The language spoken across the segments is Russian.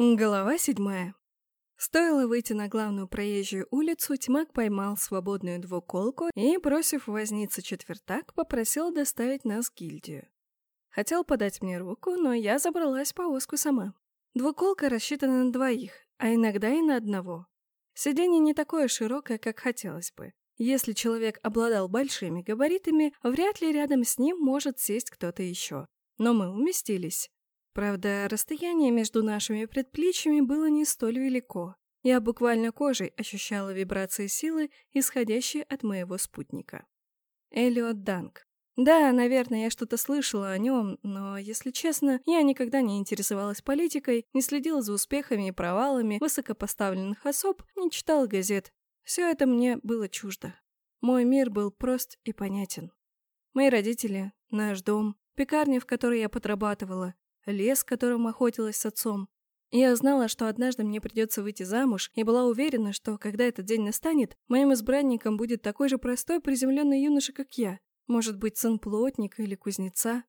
Глава седьмая. Стоило выйти на главную проезжую улицу, Тьмак поймал свободную двуколку и, бросив возница четвертак, попросил доставить нас в гильдию. Хотел подать мне руку, но я забралась по воску сама. Двуколка рассчитана на двоих, а иногда и на одного. Сиденье не такое широкое, как хотелось бы. Если человек обладал большими габаритами, вряд ли рядом с ним может сесть кто-то еще. Но мы уместились. Правда, расстояние между нашими предплечьями было не столь велико. Я буквально кожей ощущала вибрации силы, исходящие от моего спутника. Элиот Данк. Да, наверное, я что-то слышала о нем, но, если честно, я никогда не интересовалась политикой, не следила за успехами и провалами высокопоставленных особ, не читала газет. Все это мне было чуждо. Мой мир был прост и понятен. Мои родители, наш дом, пекарня, в которой я подрабатывала, лес, которым охотилась с отцом. Я знала, что однажды мне придется выйти замуж, и была уверена, что, когда этот день настанет, моим избранником будет такой же простой приземленный юноша, как я. Может быть, сын плотника или кузнеца.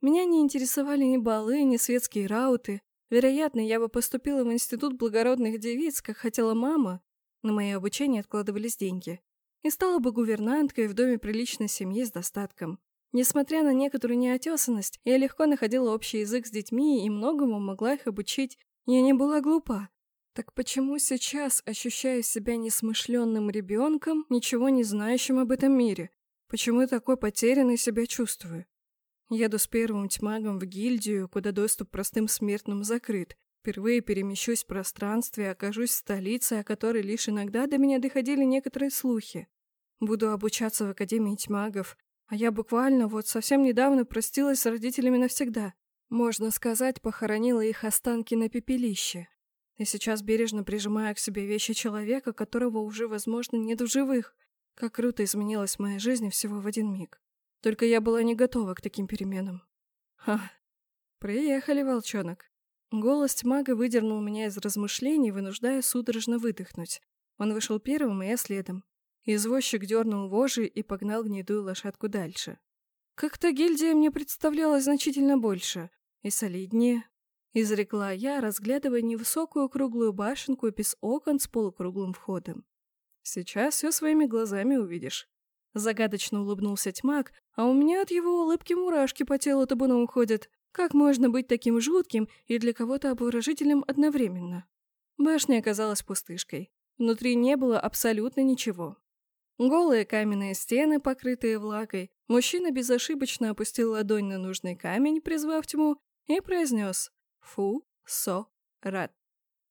Меня не интересовали ни балы, ни светские рауты. Вероятно, я бы поступила в институт благородных девиц, как хотела мама. На мое обучение откладывались деньги. И стала бы гувернанткой в доме приличной семьи с достатком. Несмотря на некоторую неотесанность, я легко находила общий язык с детьми и многому могла их обучить. Я не была глупа. Так почему сейчас ощущаю себя несмышленным ребенком, ничего не знающим об этом мире? Почему я такой потерянной себя чувствую? Еду с первым тьмагом в гильдию, куда доступ простым смертным закрыт. Впервые перемещусь в пространстве окажусь в столице, о которой лишь иногда до меня доходили некоторые слухи. Буду обучаться в Академии тьмагов, а я буквально вот совсем недавно простилась с родителями навсегда. Можно сказать, похоронила их останки на пепелище. И сейчас бережно прижимаю к себе вещи человека, которого уже, возможно, нет в живых. Как круто изменилась моя жизнь всего в один миг. Только я была не готова к таким переменам. Ха. Приехали, волчонок. Голос мага выдернул меня из размышлений, вынуждая судорожно выдохнуть. Он вышел первым, и я следом. Извозчик дернул вожжи и погнал гнедую лошадку дальше. Как-то гильдия мне представлялась значительно больше и солиднее, изрекла я, разглядывая невысокую круглую башенку без окон с полукруглым входом. Сейчас все своими глазами увидишь. Загадочно улыбнулся тьмак, а у меня от его улыбки мурашки по телу табуном ходят. Как можно быть таким жутким и для кого-то обворожительным одновременно? Башня оказалась пустышкой. Внутри не было абсолютно ничего. Голые каменные стены, покрытые влагой. Мужчина безошибочно опустил ладонь на нужный камень, призвав тьму, и произнес «Фу, со, рад».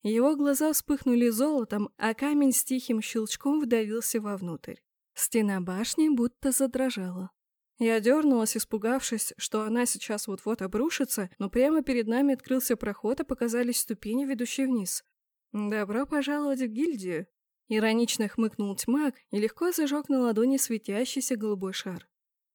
Его глаза вспыхнули золотом, а камень с тихим щелчком вдавился вовнутрь. Стена башни будто задрожала. Я дернулась, испугавшись, что она сейчас вот-вот обрушится, но прямо перед нами открылся проход, и показались ступени, ведущие вниз. «Добро пожаловать в гильдию!» Иронично хмыкнул тьмак и легко зажег на ладони светящийся голубой шар.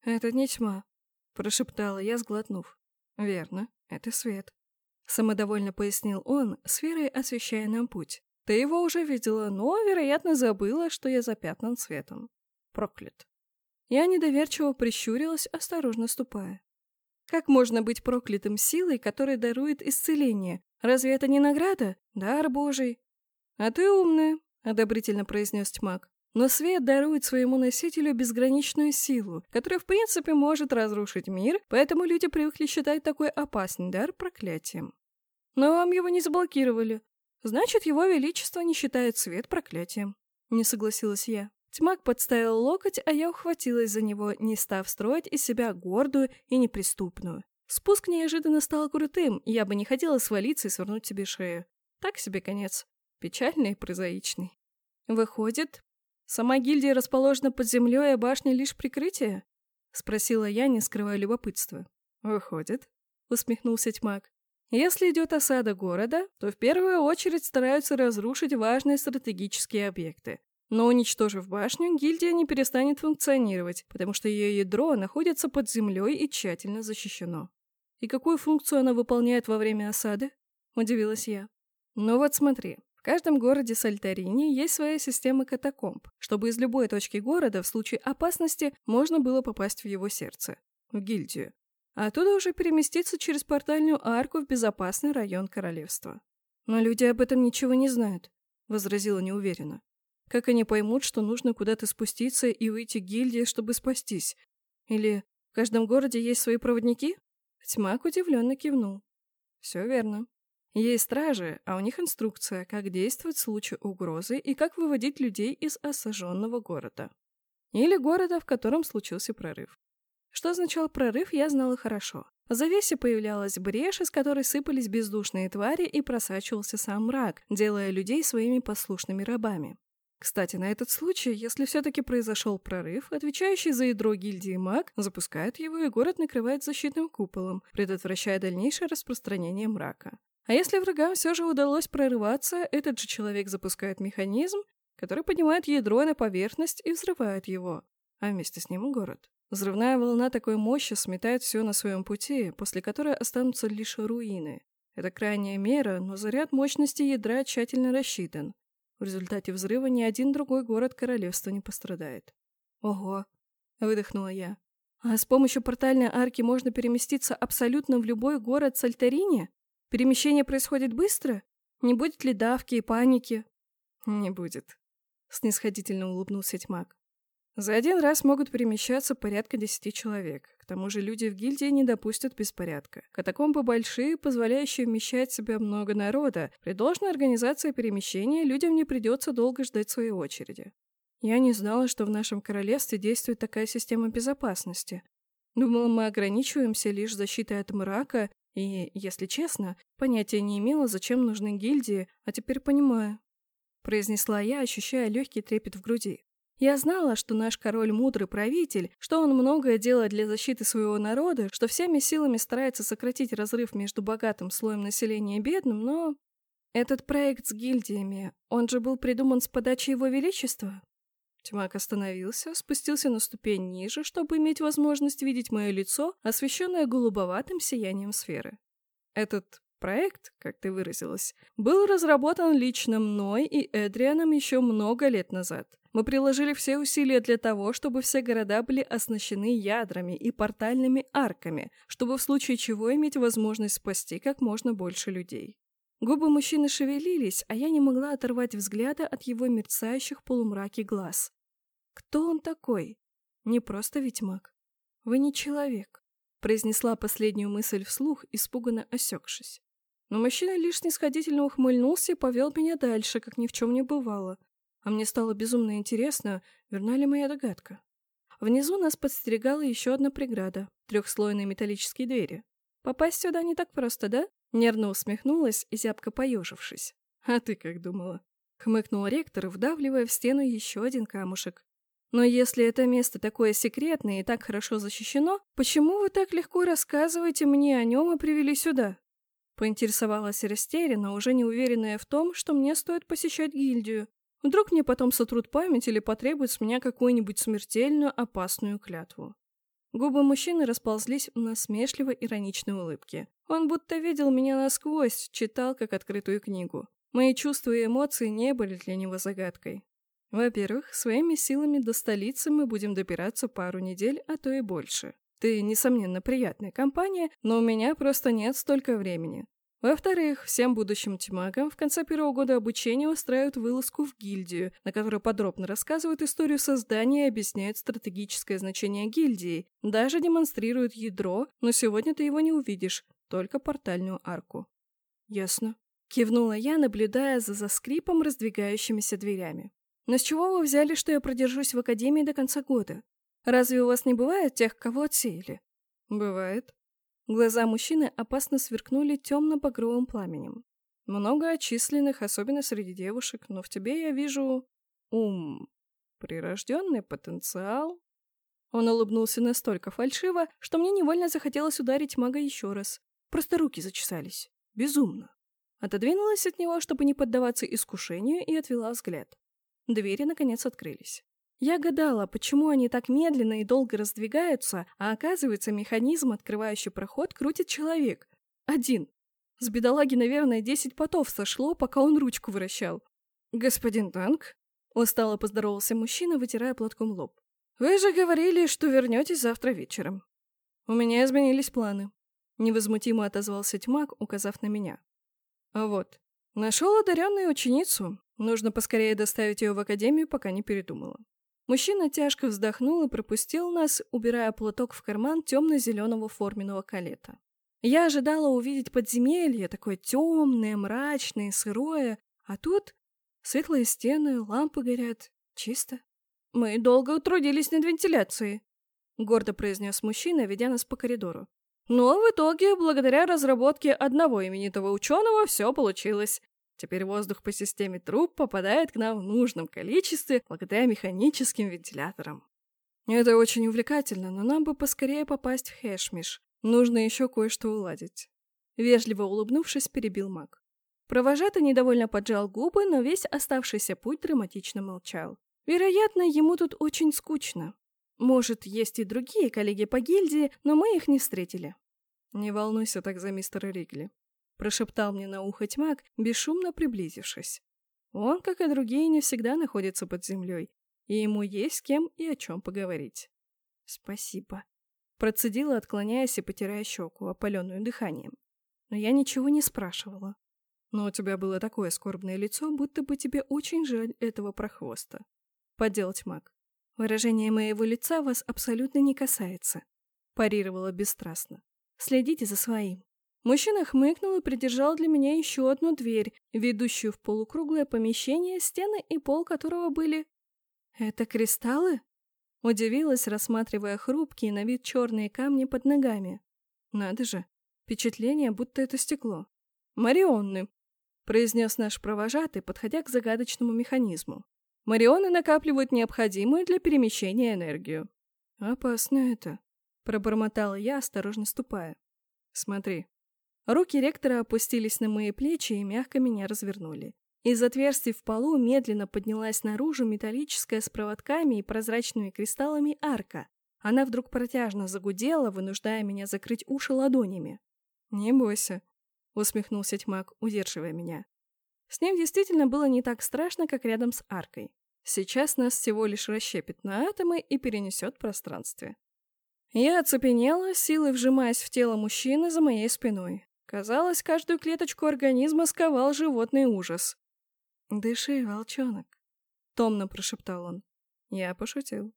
«Это не тьма», — прошептала я, сглотнув. «Верно, это свет», — самодовольно пояснил он, сферой освещая нам путь. «Ты его уже видела, но, вероятно, забыла, что я запятнан светом. Проклят». Я недоверчиво прищурилась, осторожно ступая. Как можно быть проклятым силой, которая дарует исцеление? Разве это не награда? Дар Божий. А ты умная, — одобрительно произнес тьмак. Но свет дарует своему носителю безграничную силу, которая в принципе может разрушить мир, поэтому люди привыкли считать такой опасный дар проклятием. Но вам его не заблокировали. Значит, его величество не считает свет проклятием. Не согласилась я. Тьмак подставил локоть, а я ухватилась за него, не став строить из себя гордую и неприступную. Спуск неожиданно стал крутым, и я бы не хотела свалиться и свернуть себе шею. Так себе конец. Печальный и прозаичный. Выходит, сама гильдия расположена под землей, а башня лишь прикрытие? Спросила я, не скрывая любопытства. Выходит, усмехнулся тьмак. Если идет осада города, то в первую очередь стараются разрушить важные стратегические объекты. Но уничтожив башню, гильдия не перестанет функционировать, потому что ее ядро находится под землей и тщательно защищено. «И какую функцию она выполняет во время осады?» – удивилась я. «Ну вот смотри, в каждом городе Сальтарини есть своя система катакомб, чтобы из любой точки города в случае опасности можно было попасть в его сердце, в гильдию. А оттуда уже переместиться через портальную арку в безопасный район королевства. «Но люди об этом ничего не знают», — возразила неуверенно. «Как они поймут, что нужно куда-то спуститься и выйти к гильдии, чтобы спастись? Или в каждом городе есть свои проводники?» Тьмак удивленно кивнул. «Все верно. Есть стражи, а у них инструкция, как действовать в случае угрозы и как выводить людей из осаженного города. Или города, в котором случился прорыв. Что означал прорыв, я знала хорошо. В завесе появлялась брешь, из которой сыпались бездушные твари и просачивался сам мрак, делая людей своими послушными рабами. Кстати, на этот случай, если все-таки произошел прорыв, отвечающий за ядро гильдии маг запускает его, и город накрывает защитным куполом, предотвращая дальнейшее распространение мрака. А если врагам все же удалось прорываться, этот же человек запускает механизм, который поднимает ядро на поверхность и взрывает его, а вместе с ним город. Взрывная волна такой мощи сметает все на своем пути, после которой останутся лишь руины. Это крайняя мера, но заряд мощности ядра тщательно рассчитан. В результате взрыва ни один другой город королевства не пострадает. «Ого!» — выдохнула я. «А с помощью портальной арки можно переместиться абсолютно в любой город Сальтерине?» Перемещение происходит быстро? Не будет ли давки и паники? Не будет. Снисходительно улыбнулся тьмак. За один раз могут перемещаться порядка десяти человек. К тому же люди в гильдии не допустят беспорядка. Катакомбы большие, позволяющие вмещать в себя много народа. При должной организации перемещения людям не придется долго ждать своей очереди. Я не знала, что в нашем королевстве действует такая система безопасности. Думала, мы ограничиваемся лишь защитой от мрака и, если честно, понятия не имела, зачем нужны гильдии, а теперь понимаю. Произнесла я, ощущая легкий трепет в груди. Я знала, что наш король мудрый правитель, что он многое делает для защиты своего народа, что всеми силами старается сократить разрыв между богатым слоем населения и бедным, но... Этот проект с гильдиями, он же был придуман с подачи его величества? Тьмак остановился, спустился на ступень ниже, чтобы иметь возможность видеть мое лицо, освещенное голубоватым сиянием сферы. Этот проект, как ты выразилась, был разработан лично мной и Эдрианом еще много лет назад. Мы приложили все усилия для того, чтобы все города были оснащены ядрами и портальными арками, чтобы в случае чего иметь возможность спасти как можно больше людей. Губы мужчины шевелились, а я не могла оторвать взгляда от его мерцающих полумраки глаз. Кто он такой? Не просто ведь маг. Вы не человек, произнесла последнюю мысль вслух, испуганно осекшись. Но мужчина лишь снисходительно ухмыльнулся и повел меня дальше, как ни в чем не бывало. А мне стало безумно интересно, верна ли моя догадка. Внизу нас подстерегала еще одна преграда — трехслойные металлические двери. Попасть сюда не так просто, да? Нервно усмехнулась, зябко поежившись. «А ты как думала?» — хмыкнул ректор, вдавливая в стену еще один камушек. «Но если это место такое секретное и так хорошо защищено, почему вы так легко рассказываете мне о нем и привели сюда?» Поинтересовалась растерянно, уже не уверенная в том, что мне стоит посещать гильдию. Вдруг мне потом сотрут память или потребуют с меня какую-нибудь смертельную опасную клятву. Губы мужчины расползлись в насмешливо ироничной улыбке. Он будто видел меня насквозь, читал как открытую книгу. Мои чувства и эмоции не были для него загадкой. Во-первых, своими силами до столицы мы будем добираться пару недель, а то и больше. Ты, несомненно, приятная компания, но у меня просто нет столько времени. Во-вторых, всем будущим тьмагам в конце первого года обучения устраивают вылазку в гильдию, на которой подробно рассказывают историю создания и объясняют стратегическое значение гильдии, даже демонстрируют ядро, но сегодня ты его не увидишь, только портальную арку. Ясно. Кивнула я, наблюдая за заскрипом раздвигающимися дверями. Но с чего вы взяли, что я продержусь в академии до конца года? Разве у вас не бывает тех, кого отсеяли? Бывает. Глаза мужчины опасно сверкнули темно-багровым пламенем. Много отчисленных, особенно среди девушек, но в тебе я вижу ум, прирожденный потенциал. Он улыбнулся настолько фальшиво, что мне невольно захотелось ударить мага еще раз. Просто руки зачесались. Безумно. Отодвинулась от него, чтобы не поддаваться искушению, и отвела взгляд. Двери, наконец, открылись. Я гадала, почему они так медленно и долго раздвигаются, а оказывается, механизм, открывающий проход, крутит человек. Один. С бедолаги, наверное, десять потов сошло, пока он ручку вращал. «Господин Танк?» — устало поздоровался мужчина, вытирая платком лоб. «Вы же говорили, что вернетесь завтра вечером». «У меня изменились планы», — невозмутимо отозвался тьмак, указав на меня. «А вот, Нашел одаренную ученицу. Нужно поскорее доставить ее в академию, пока не передумала. Мужчина тяжко вздохнул и пропустил нас, убирая платок в карман темно-зеленого форменного калета. Я ожидала увидеть подземелье, такое темное, мрачное, сырое, а тут светлые стены, лампы горят, чисто. «Мы долго утрудились над вентиляцией», — гордо произнес мужчина, ведя нас по коридору. «Но в итоге, благодаря разработке одного именитого ученого, все получилось. Теперь воздух по системе труб попадает к нам в нужном количестве благодаря механическим вентиляторам. Это очень увлекательно, но нам бы поскорее попасть в Хэшмиш. Нужно еще кое-что уладить. Вежливо улыбнувшись, перебил маг. Провожатый недовольно поджал губы, но весь оставшийся путь драматично молчал. Вероятно, ему тут очень скучно. Может, есть и другие коллеги по гильдии, но мы их не встретили. Не волнуйся так за мистера Ригли прошептал мне на ухо тьмак, бесшумно приблизившись. Он, как и другие, не всегда находится под землей, и ему есть с кем и о чем поговорить. Спасибо. Процедила, отклоняясь и потирая щеку, опаленную дыханием. Но я ничего не спрашивала. Но у тебя было такое скорбное лицо, будто бы тебе очень жаль этого прохвоста. Поддел тьмак. Выражение моего лица вас абсолютно не касается. Парировала бесстрастно. Следите за своим. Мужчина хмыкнул и придержал для меня еще одну дверь, ведущую в полукруглое помещение, стены и пол которого были... «Это кристаллы?» Удивилась, рассматривая хрупкие на вид черные камни под ногами. «Надо же, впечатление, будто это стекло». «Марионны», — произнес наш провожатый, подходя к загадочному механизму. «Марионы накапливают необходимую для перемещения энергию». «Опасно это», — пробормотала я, осторожно ступая. «Смотри, Руки ректора опустились на мои плечи и мягко меня развернули. Из отверстий в полу медленно поднялась наружу металлическая с проводками и прозрачными кристаллами арка. Она вдруг протяжно загудела, вынуждая меня закрыть уши ладонями. «Не бойся», — усмехнулся тьмак, удерживая меня. С ним действительно было не так страшно, как рядом с аркой. Сейчас нас всего лишь расщепит на атомы и перенесет в пространстве. Я оцепенела, силой вжимаясь в тело мужчины за моей спиной. Казалось, каждую клеточку организма сковал животный ужас. «Дыши, волчонок», — томно прошептал он. Я пошутил.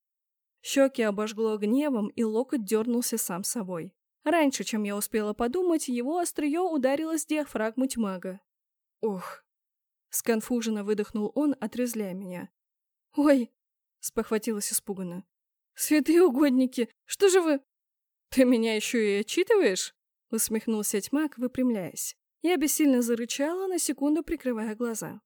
Щеки обожгло гневом, и локоть дернулся сам собой. Раньше, чем я успела подумать, его острие ударилось в диафрагму тьмага. «Ох!» — сконфуженно выдохнул он, отрезляя меня. «Ой!» — спохватилась испуганно. «Святые угодники! Что же вы...» «Ты меня еще и отчитываешь?» Усмехнулся тьмак, выпрямляясь. Я бессильно зарычала, на секунду прикрывая глаза.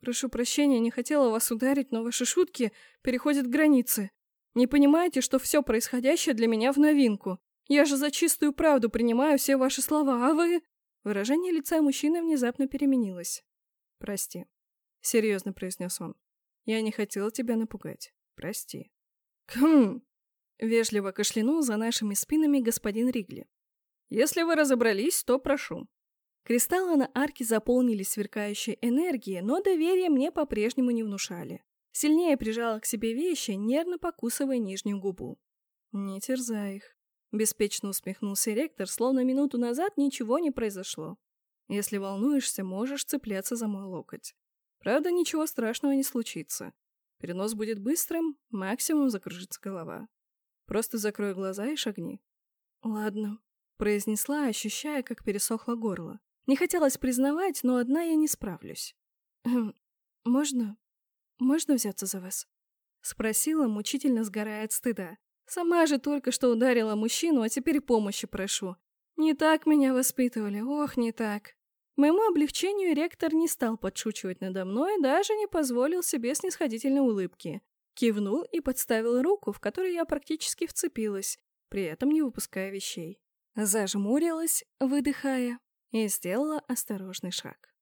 «Прошу прощения, не хотела вас ударить, но ваши шутки переходят границы. Не понимаете, что все происходящее для меня в новинку? Я же за чистую правду принимаю все ваши слова, а вы...» Выражение лица мужчины внезапно переменилось. «Прости», — серьезно произнес он. «Я не хотел тебя напугать. Прости». «Хм!» — вежливо кашлянул за нашими спинами господин Ригли. Если вы разобрались, то прошу. Кристаллы на арке заполнили сверкающей энергией, но доверие мне по-прежнему не внушали. Сильнее прижала к себе вещи, нервно покусывая нижнюю губу. «Не терзай их», — беспечно усмехнулся ректор, словно минуту назад ничего не произошло. «Если волнуешься, можешь цепляться за мой локоть. Правда, ничего страшного не случится. Перенос будет быстрым, максимум закружится голова. Просто закрой глаза и шагни». «Ладно», произнесла, ощущая, как пересохло горло. Не хотелось признавать, но одна я не справлюсь. «Хм, «Можно? Можно взяться за вас?» Спросила, мучительно сгорая от стыда. «Сама же только что ударила мужчину, а теперь помощи прошу. Не так меня воспитывали, ох, не так». Моему облегчению ректор не стал подшучивать надо мной, даже не позволил себе снисходительной улыбки. Кивнул и подставил руку, в которой я практически вцепилась, при этом не выпуская вещей. Зажмурилась, выдыхая, и сделала осторожный шаг.